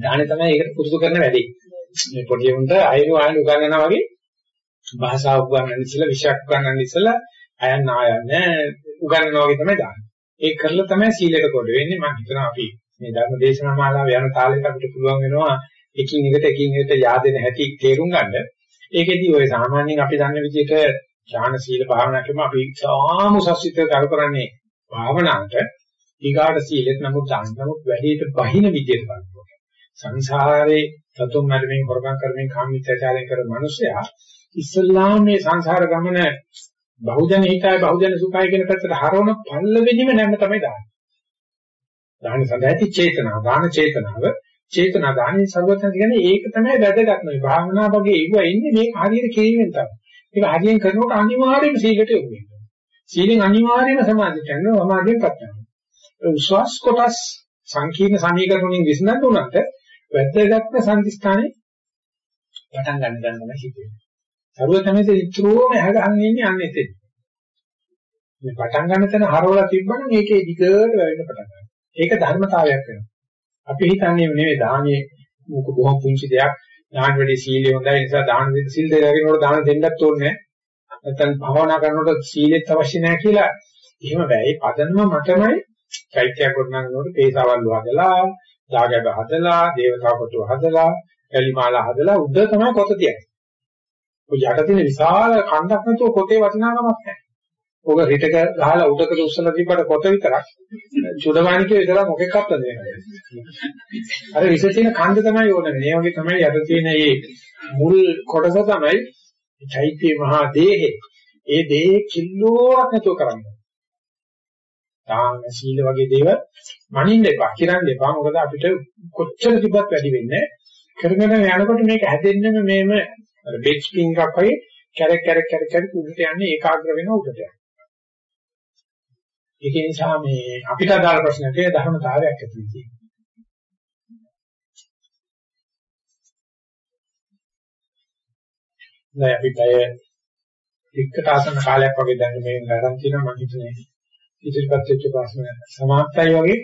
දාහනේ තමයි ඒකට පුරුදු කරන වැඩේ. මේ පොඩි උන්ට අයනු ආයන උගන්වනවා වගේ භාෂාව උගන්වන්න ඉස්සලා විෂයක් උගන්වන්න ඉස්සලා අයන්න ආයන්න උගන්වනවා වගේ තමයි දාන්නේ. ඒක කරලා තමයි සීලයට කොට වෙන්නේ. මම හිතනවා අපි මේ ධර්ම දේශනා මාලාව යන තාලෙට අපිට පුළුවන් වෙනවා එකින් එකට එකින් එකට yaadෙන හැටි තේරුම් ගන්න. ඒකෙදී ඔය සාමාන්‍යයෙන් අපි දන්න විදිහට ඥාන සීල භාවනා කරන අපි සාමුසස්සිත කර කරන්නේ භාවනාවට ඊගාට සීලෙත් නමුත් දාන නමුත් වැඩියට බහින විදිහට බලනවා. සංසාරේ සතුන් මරමින් හොරකම් කරමින් කාමීත්‍යාචාරයෙන් කරන මිනිසයා ඉස්ලාම් මේ සංසාර ගමන බහුජන හිතයි බහුජන සුඛයි කියන පැත්තට හරවන පල්ලෙදිම නැන්න තමයි දාන්නේ. දාන සඳහාති චේතනාව, දාන චේතනාව, චේතනා දානේ සර්වඥ කියන්නේ ඒක තමයි වැදගත් නෙවෙයි. භාවනා වගේ ඒව ඉන්නේ මේක හරියට කිරීමෙන් තමයි. ඒක හරියෙන් කරනකොට අනිවාර්යයෙන්ම සීලයට යොමු වෙනවා. සීලෙන් අනිවාර්යයෙන්ම සමාධියට යනවා, සමාධියෙන් ප්‍රඥාව. විශ්වාස කොටස් සංකීර්ණ සමීකරණ වලින් විසඳන්න උනත් වැදගත්ම සංදිස්ථානේ පටන් ගන්න ගන්න තමයි හිතෙන්නේ. සරුවතනසේ ඉතුරුම ඇහගහන් ඉන්නේ අන්න එතෙන්. මේ පටන් ගන්න තැන හරවලා තිබ්බනම් ඒකේ දිගට වැවෙන්න පටන් ගන්නවා. ඒක ධර්මතාවයක් වෙනවා. අපි හිතන්නේ නෙවෙයි දානේ මොක බොහොම පුංචි දෙයක්. දාන වැඩි සීලය හොඳයි නිසා දාන දෙන්න සීල් දෙකකිනකොට දාන දෙන්නත් ඕනේ නැහැ. නැත්නම් භවනා කරනකොට සීලෙත් අවශ්‍ය නැහැ කියලා එහෙම බෑ. ඒ පදනම මතමයි චෛත්‍යයක් ගොඩනගනකොට පේසාවල් හදලා දාගැබ හදලා, දේවතා කොටුව හදලා, එලිමාලා හදලා උඩ තමයි කොත තියන්නේ. ඔය යට තියෙන විශාල කණ්ඩක් නැතුව කොතේ වටිනාකමක් නැහැ. ඔක රිටක ගහලා උඩකට උස්සලා තිබ්බට කොත විතරක් චුඩමානිකේ විතර මොකෙක්වත් දෙන්නේ අර විශ තියෙන කණ්ඩ තමයි ඕනේ. මේ වගේ තමයි යට තියෙන මේ මුල් කොටස තමයි චෛත්‍ය මහා දේහේ. ඒ දේහේ කිල්ලෝරක් නැතුව කරන්නේ. දාන සීල වගේ දේවල් මනින්න එපා කිරන්න එපා මොකද අපිට කොච්චර තිබ්බත් වැඩි වෙන්නේ කරගෙන යනකොට මේක හැදෙන්නම මේම අර බෙච් පින් එකක් වගේ කැරක් කැරක් කැරක් කැරක් උඩට යන්නේ ඒකාග්‍ර වෙන උඩට යනවා ඒක නිසා මේ අපිට අදාළ ප්‍රශ්නට ධර්මතාවයක් ඇති වෙන්නේ නෑ අපි බය එක්කට ආසන්න කාලයක් වගේ දැන් මේ ගරන් තියෙනවා මම හිතන්නේ. ඉදිරිපත් වෙච්ච ප්‍රශ්න සමාප්තයි වගේ.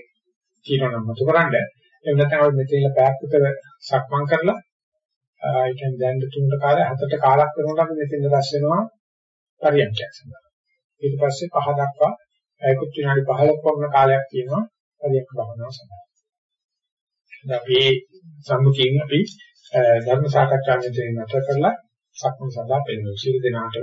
කියනවා මතු කරන්න. එහෙම නැත්නම් අපි මෙතන පැයක් විතර සක්මන් කරලා ඒ කියන්නේ දැන් තුනට කාලේ හතට කාලක් වෙනකොට අපි මෙතෙන් රැස් වෙනවා පරියන්ඛයක් සඳහා. ඊට පස්සේ පහ දක්වා ඒකුත් විනාඩි 15ක් වගේ කාලයක් තියෙනවා පරියන්ඛ භාවනාව සඳහා. දැන් අපි සම්මුතියෙන් අපි ධර්ම සාකච්ඡා මෙතන නතර කරලා සක්මන් සඳහා පෙන්වනවා. සියලු දෙනාට